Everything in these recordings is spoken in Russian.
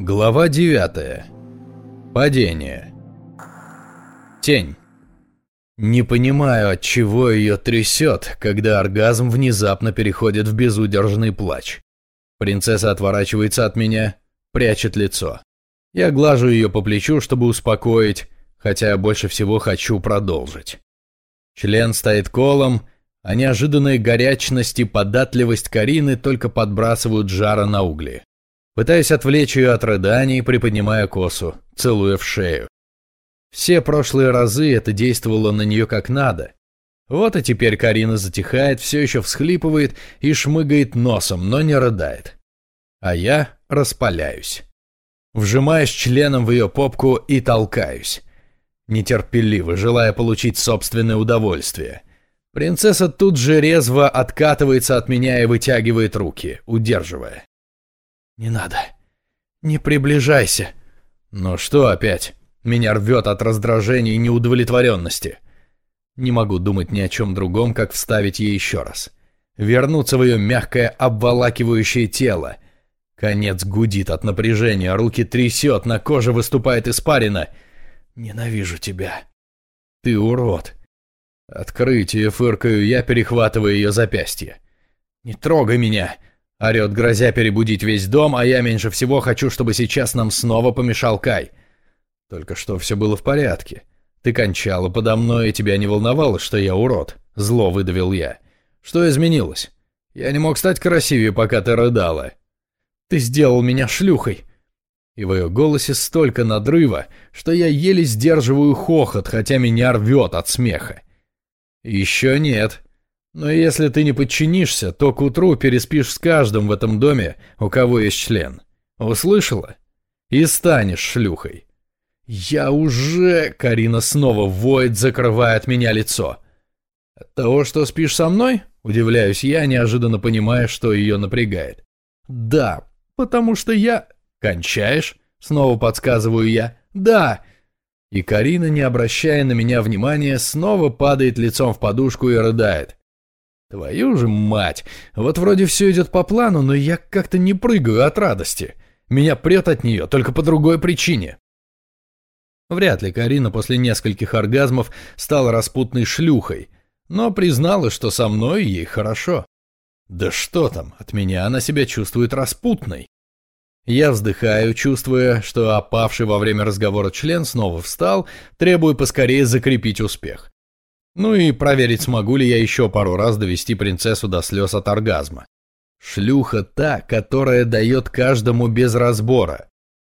Глава 9. Падение. Тень. Не понимаю, от чего ее трясет, когда оргазм внезапно переходит в безудержный плач. Принцесса отворачивается от меня, прячет лицо. Я глажу ее по плечу, чтобы успокоить, хотя больше всего хочу продолжить. Член стоит колом, а неожиданная горячность и податливость Карины только подбрасывают жара на угли. Пытаюсь отвлечь ее от рыданий, приподнимая косу, целуя в шею. Все прошлые разы это действовало на нее как надо. Вот и теперь Карина затихает, все еще всхлипывает и шмыгает носом, но не рыдает. А я распаляюсь. Вжимаюсь членом в ее попку и толкаюсь. Нетерпеливо, желая получить собственное удовольствие. Принцесса тут же резво откатывается от меня и вытягивает руки, удерживая. «Не надо. Не приближайся». «Ну что опять? Меня рвет от раздражения и неудовлетворенности». Не могу думать ни о чем другом, как вставить ей еще раз. Вернуться в ее мягкое, обволакивающее тело. Конец гудит от напряжения, руки трясет, на коже выступает испарина. «Ненавижу тебя». «Ты урод». Открытие фыркаю я, перехватывая ее запястье. «Не трогай меня!» Орет, грозя перебудить весь дом, а я меньше всего хочу, чтобы сейчас нам снова помешал Кай. Только что все было в порядке. Ты кончала подо мной, и тебя не волновало, что я урод. Зло выдавил я. Что изменилось? Я не мог стать красивее, пока ты рыдала. Ты сделал меня шлюхой. И в ее голосе столько надрыва, что я еле сдерживаю хохот, хотя меня рвет от смеха. Еще нет. Но если ты не подчинишься, то к утру переспишь с каждым в этом доме, у кого есть член. Услышала? И станешь шлюхой. Я уже... Карина снова воет, закрывая от меня лицо. От того, что спишь со мной? Удивляюсь я, неожиданно понимая, что ее напрягает. Да, потому что я... Кончаешь? Снова подсказываю я. Да. И Карина, не обращая на меня внимания, снова падает лицом в подушку и рыдает. Твою же мать! Вот вроде все идет по плану, но я как-то не прыгаю от радости. Меня прет от нее, только по другой причине. Вряд ли Карина после нескольких оргазмов стала распутной шлюхой, но признала, что со мной ей хорошо. Да что там, от меня она себя чувствует распутной. Я вздыхаю, чувствуя, что опавший во время разговора член снова встал, требуя поскорее закрепить успех. Ну и проверить, смогу ли я еще пару раз довести принцессу до слез от оргазма. Шлюха та, которая дает каждому без разбора.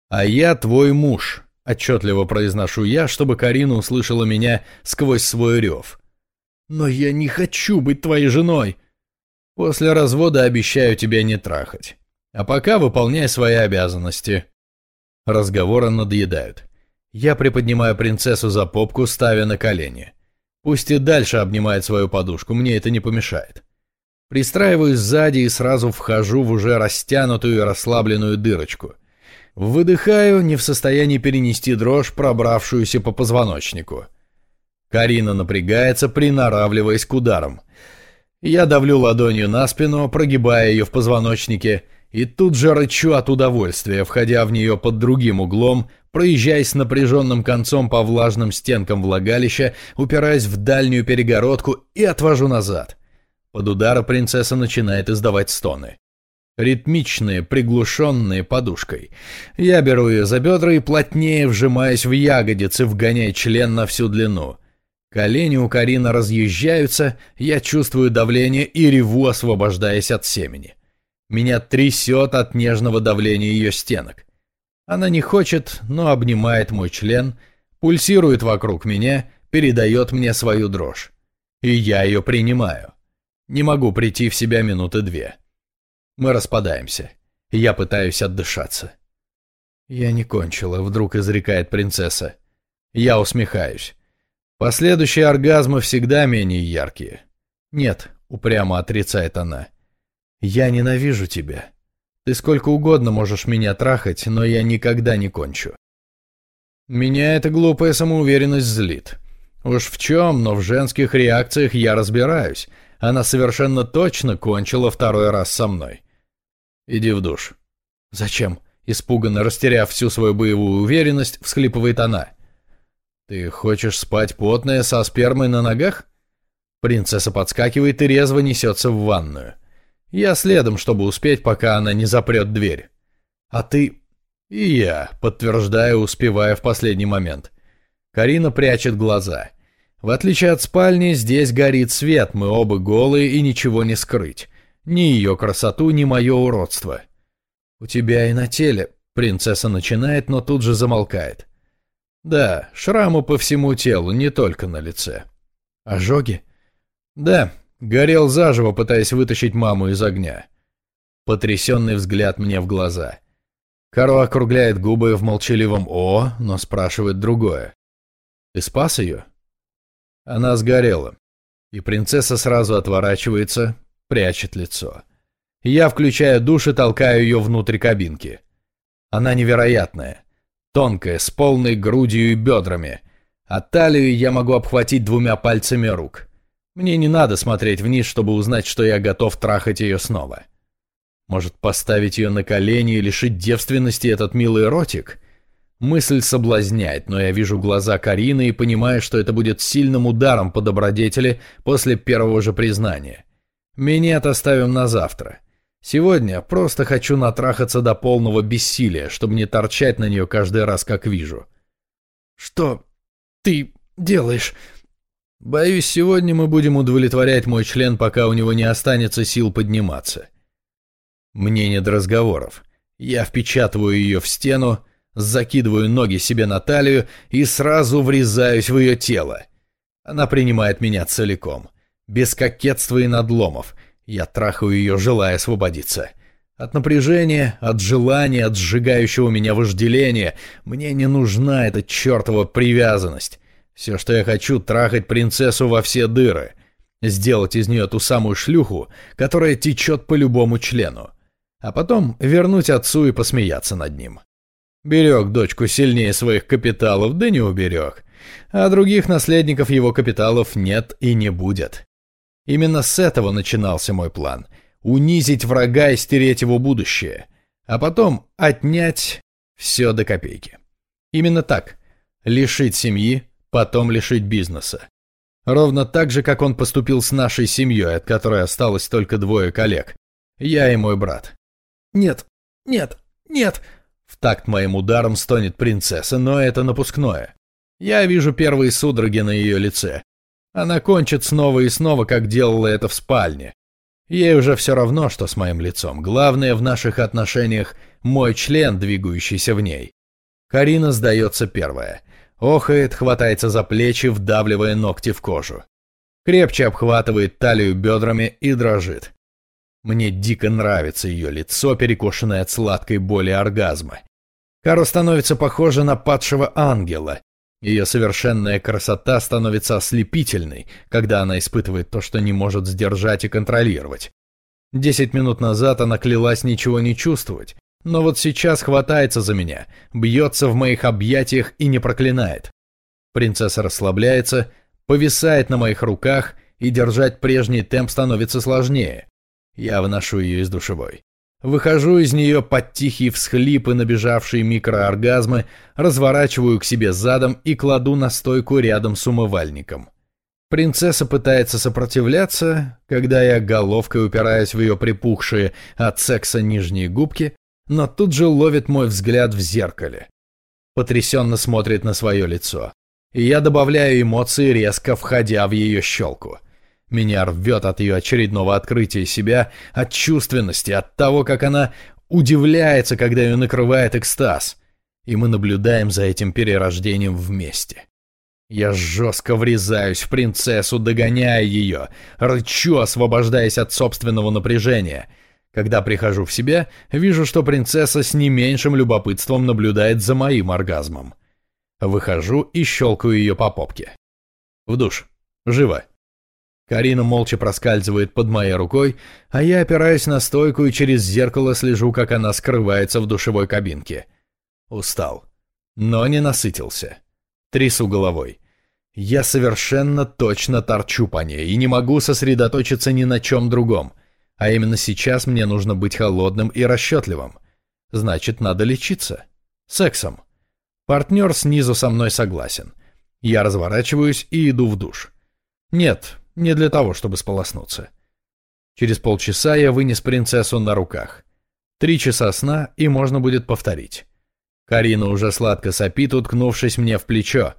А я твой муж, отчетливо произношу я, чтобы Карина услышала меня сквозь свой рев. Но я не хочу быть твоей женой. После развода обещаю тебя не трахать. А пока выполняй свои обязанности. Разговоры надоедают. Я приподнимаю принцессу за попку, ставя на колени. Пусть и дальше обнимает свою подушку, мне это не помешает. Пристраиваюсь сзади и сразу вхожу в уже растянутую и расслабленную дырочку. Выдыхаю, не в состоянии перенести дрожь, пробравшуюся по позвоночнику. Карина напрягается, приноравливаясь к ударам. Я давлю ладонью на спину, прогибая ее в позвоночнике, и тут же рычу от удовольствия, входя в нее под другим углом, проезжаясь напряженным концом по влажным стенкам влагалища, упираясь в дальнюю перегородку и отвожу назад. Под удара принцесса начинает издавать стоны. Ритмичные, приглушенные подушкой. Я беру ее за бедра и плотнее вжимаюсь в ягодицы, вгоняя член на всю длину. Колени у Карины разъезжаются, я чувствую давление и реву, освобождаясь от семени. Меня трясет от нежного давления ее стенок. Она не хочет, но обнимает мой член, пульсирует вокруг меня, передает мне свою дрожь. И я ее принимаю. Не могу прийти в себя минуты две. Мы распадаемся. Я пытаюсь отдышаться. «Я не кончила», — вдруг изрекает принцесса. Я усмехаюсь. Последующие оргазмы всегда менее яркие. «Нет», — упрямо отрицает она. «Я ненавижу тебя. Ты сколько угодно можешь меня трахать, но я никогда не кончу. Меня эта глупая самоуверенность злит. Уж в чем, но в женских реакциях я разбираюсь. Она совершенно точно кончила второй раз со мной. Иди в душ. Зачем? Испуганно растеряв всю свою боевую уверенность, всхлипывает она. «Ты хочешь спать потная со спермой на ногах?» Принцесса подскакивает и резво несется в ванную. Я следом, чтобы успеть, пока она не запрет дверь. «А ты...» «И я», подтверждаю, успевая в последний момент. Карина прячет глаза. В отличие от спальни, здесь горит свет, мы оба голые и ничего не скрыть. Ни ее красоту, ни мое уродство. «У тебя и на теле», — принцесса начинает, но тут же замолкает. «Да, шрамы по всему телу, не только на лице». «Ожоги?» «Да, горел заживо, пытаясь вытащить маму из огня». Потрясенный взгляд мне в глаза. Каро округляет губы в молчаливом «О», но спрашивает другое. «Ты спас ее?» Она сгорела. И принцесса сразу отворачивается, прячет лицо. Я включаю душ и толкаю ее внутрь кабинки. Она невероятная. Тонкая, с полной грудью и бедрами. А талию я могу обхватить двумя пальцами рук. Мне не надо смотреть вниз, чтобы узнать, что я готов трахать ее снова. Может, поставить ее на колени и лишить девственности этот милый ротик? Мысль соблазняет, но я вижу глаза Карины и понимаю, что это будет сильным ударом по добродетели после первого же признания. Минет оставим на завтра. Сегодня просто хочу натрахаться до полного бессилия, чтобы не торчать на нее каждый раз, как вижу. «Что ты делаешь?» «Боюсь, сегодня мы будем удовлетворять мой член, пока у него не останется сил подниматься». Мне не разговоров. Я впечатываю ее в стену, закидываю ноги себе на талию и сразу врезаюсь в ее тело. Она принимает меня целиком, без кокетства и надломов. Я трахаю ее, желая освободиться. От напряжения, от желания, от сжигающего меня вожделения мне не нужна эта чертова привязанность. Все, что я хочу, трахать принцессу во все дыры. Сделать из нее ту самую шлюху, которая течет по любому члену. А потом вернуть отцу и посмеяться над ним. Берег дочку сильнее своих капиталов, да не уберег. А других наследников его капиталов нет и не будет. Именно с этого начинался мой план. Унизить врага и стереть его будущее. А потом отнять все до копейки. Именно так. Лишить семьи, потом лишить бизнеса. Ровно так же, как он поступил с нашей семьей, от которой осталось только двое коллег. Я и мой брат. «Нет, нет, нет!» В такт моим ударом стонет принцесса, но это напускное. Я вижу первые судороги на ее лице. Она кончит снова и снова, как делала это в спальне. Ей уже все равно, что с моим лицом. Главное в наших отношениях мой член, двигающийся в ней. Карина сдается первая. Охает, хватается за плечи, вдавливая ногти в кожу. Крепче обхватывает талию бедрами и дрожит. Мне дико нравится ее лицо, перекошенное от сладкой боли оргазма. Каро становится похожа на падшего ангела. Ее совершенная красота становится ослепительной, когда она испытывает то, что не может сдержать и контролировать. Десять минут назад она клялась ничего не чувствовать, но вот сейчас хватается за меня, бьется в моих объятиях и не проклинает. Принцесса расслабляется, повисает на моих руках, и держать прежний темп становится сложнее. Я выношу ее из душевой. Выхожу из нее под тихие всхлипы, набежавшие микрооргазмы, разворачиваю к себе задом и кладу на стойку рядом с умывальником. Принцесса пытается сопротивляться, когда я головкой упираюсь в ее припухшие от секса нижние губки, но тут же ловит мой взгляд в зеркале. Потрясенно смотрит на свое лицо. И я добавляю эмоции, резко входя в ее щелку. Меня рвет от ее очередного открытия себя, от чувственности, от того, как она удивляется, когда ее накрывает экстаз. И мы наблюдаем за этим перерождением вместе. Я жестко врезаюсь в принцессу, догоняя ее, рычу, освобождаясь от собственного напряжения. Когда прихожу в себя, вижу, что принцесса с не меньшим любопытством наблюдает за моим оргазмом. Выхожу и щелкаю ее по попке. В душ. Живо. Карина молча проскальзывает под моей рукой, а я опираюсь на стойку и через зеркало слежу, как она скрывается в душевой кабинке. Устал. Но не насытился. Трясу головой. Я совершенно точно торчу по ней и не могу сосредоточиться ни на чем другом. А именно сейчас мне нужно быть холодным и расчетливым. Значит, надо лечиться. Сексом. Партнер снизу со мной согласен. Я разворачиваюсь и иду в душ. Нет, не для того, чтобы сполоснуться. Через полчаса я вынес принцессу на руках. Три часа сна, и можно будет повторить. Карина уже сладко сопит, уткнувшись мне в плечо.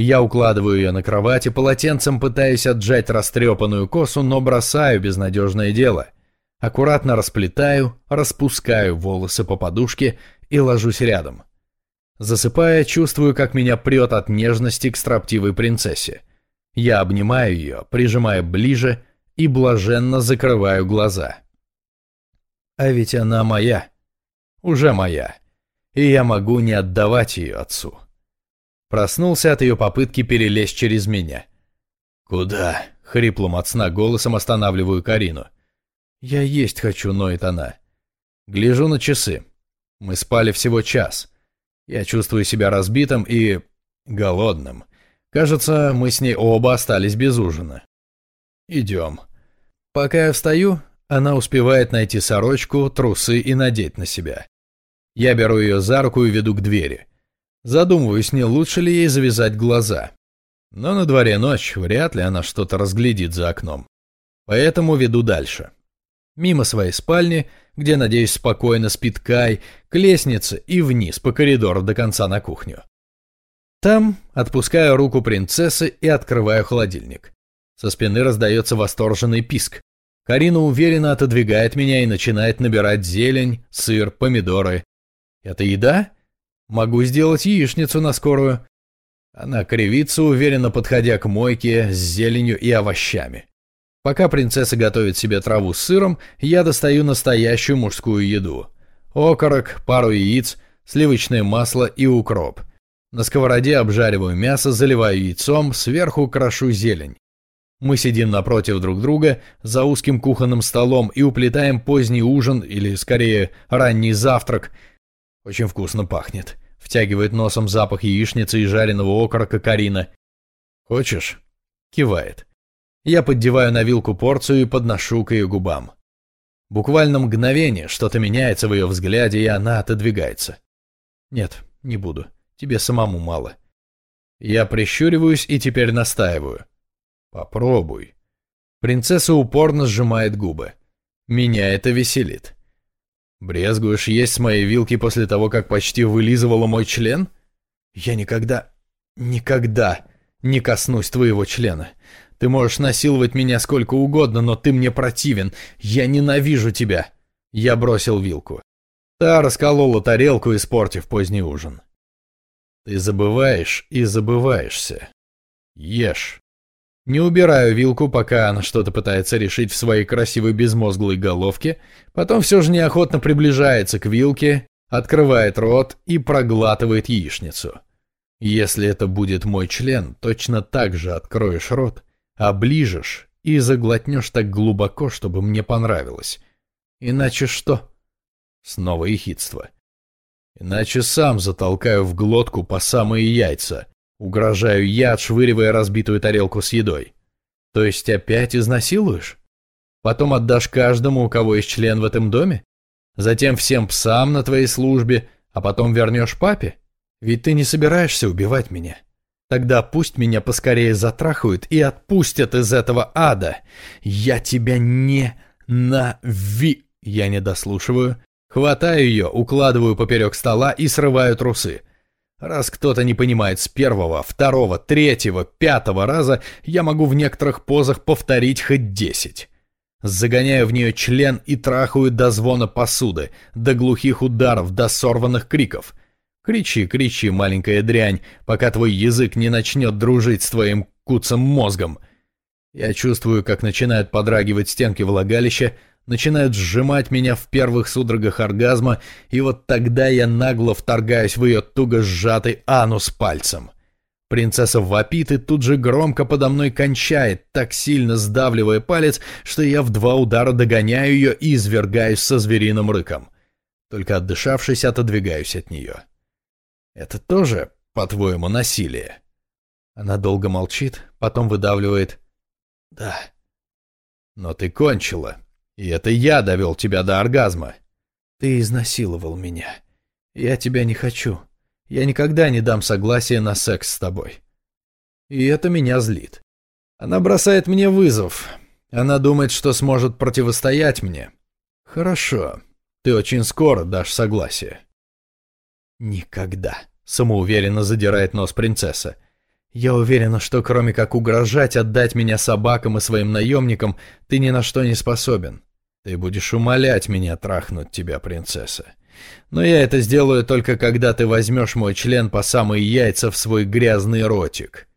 Я укладываю ее на кровать и полотенцем пытаюсь отжать растрепанную косу, но бросаю безнадежное дело. Аккуратно расплетаю, распускаю волосы по подушке и ложусь рядом. Засыпая, чувствую, как меня прет от нежности к строптивой принцессе. Я обнимаю ее, прижимая ближе и блаженно закрываю глаза. А ведь она моя. Уже моя. И я могу не отдавать ее отцу. Проснулся от ее попытки перелезть через меня. «Куда?» — хриплым от сна голосом останавливаю Карину. «Я есть хочу», — ноет она. Гляжу на часы. Мы спали всего час. Я чувствую себя разбитым и... голодным. Кажется, мы с ней оба остались без ужина. Идем. Пока я встаю, она успевает найти сорочку, трусы и надеть на себя. Я беру ее за руку и веду к двери. Задумываюсь, не лучше ли ей завязать глаза. Но на дворе ночь, вряд ли она что-то разглядит за окном. Поэтому веду дальше. Мимо своей спальни, где, надеюсь, спокойно спит Кай, к лестнице и вниз по коридору до конца на кухню. Там отпускаю руку принцессы и открываю холодильник. Со спины раздается восторженный писк. Карина уверенно отодвигает меня и начинает набирать зелень, сыр, помидоры. Это еда? Могу сделать яичницу на скорую. Она кривится, уверенно подходя к мойке с зеленью и овощами. Пока принцесса готовит себе траву с сыром, я достаю настоящую мужскую еду. Окорок, пару яиц, сливочное масло и укроп. На сковороде обжариваю мясо, заливаю яйцом, сверху крошу зелень. Мы сидим напротив друг друга за узким кухонным столом и уплетаем поздний ужин, или скорее ранний завтрак. Очень вкусно пахнет. Втягивает носом запах яичницы и жареного окорока Карина. «Хочешь?» Кивает. Я поддеваю на вилку порцию и подношу к ее губам. Буквально мгновение что-то меняется в ее взгляде, и она отодвигается. Нет, не буду. Тебе самому мало. Я прищуриваюсь и теперь настаиваю. Попробуй. Принцесса упорно сжимает губы. Меня это веселит. Брезгуешь есть с моей вилки после того, как почти вылизывала мой член? Я никогда, никогда не коснусь твоего члена. Ты можешь насиловать меня сколько угодно, но ты мне противен. Я ненавижу тебя. Я бросил вилку. Та расколола тарелку, испортив поздний ужин. Ты забываешь и забываешься. Ешь. Не убираю вилку, пока она что-то пытается решить в своей красивой безмозглой головке, потом все же неохотно приближается к вилке, открывает рот и проглатывает яичницу. Если это будет мой член, точно так же откроешь рот оближешь и заглотнешь так глубоко, чтобы мне понравилось. Иначе что? Снова ехидство. Иначе сам затолкаю в глотку по самые яйца. Угрожаю я, отшвыривая разбитую тарелку с едой. То есть опять изнасилуешь? Потом отдашь каждому, у кого есть член в этом доме? Затем всем псам на твоей службе, а потом вернешь папе? Ведь ты не собираешься убивать меня. Тогда пусть меня поскорее затрахают и отпустят из этого ада. Я тебя не нави... Я не дослушиваю. Хватаю ее, укладываю поперек стола и срываю трусы. Раз кто-то не понимает с первого, второго, третьего, пятого раза, я могу в некоторых позах повторить хоть десять. Загоняю в нее член и трахаю до звона посуды, до глухих ударов, до сорванных криков. Кричи, кричи, маленькая дрянь, пока твой язык не начнет дружить с твоим куцым мозгом. Я чувствую, как начинают подрагивать стенки влагалища, начинают сжимать меня в первых судорогах оргазма, и вот тогда я нагло вторгаюсь в ее туго сжатый анус пальцем. Принцесса вопит и тут же громко подо мной кончает, так сильно сдавливая палец, что я в два удара догоняю ее и извергаюсь со звериным рыком. Только отдышавшись, отодвигаюсь от нее. Это тоже, по-твоему, насилие? Она долго молчит, потом выдавливает. Да. Но ты кончила. И это я довел тебя до оргазма. Ты изнасиловал меня. Я тебя не хочу. Я никогда не дам согласия на секс с тобой. И это меня злит. Она бросает мне вызов. Она думает, что сможет противостоять мне. Хорошо. Ты очень скоро дашь согласие. Никогда. Самоуверенно задирает нос принцесса. Я уверена, что кроме как угрожать отдать меня собакам и своим наемникам, ты ни на что не способен. Ты будешь умолять меня трахнуть тебя, принцесса. Но я это сделаю только когда ты возьмешь мой член по самые яйца в свой грязный ротик.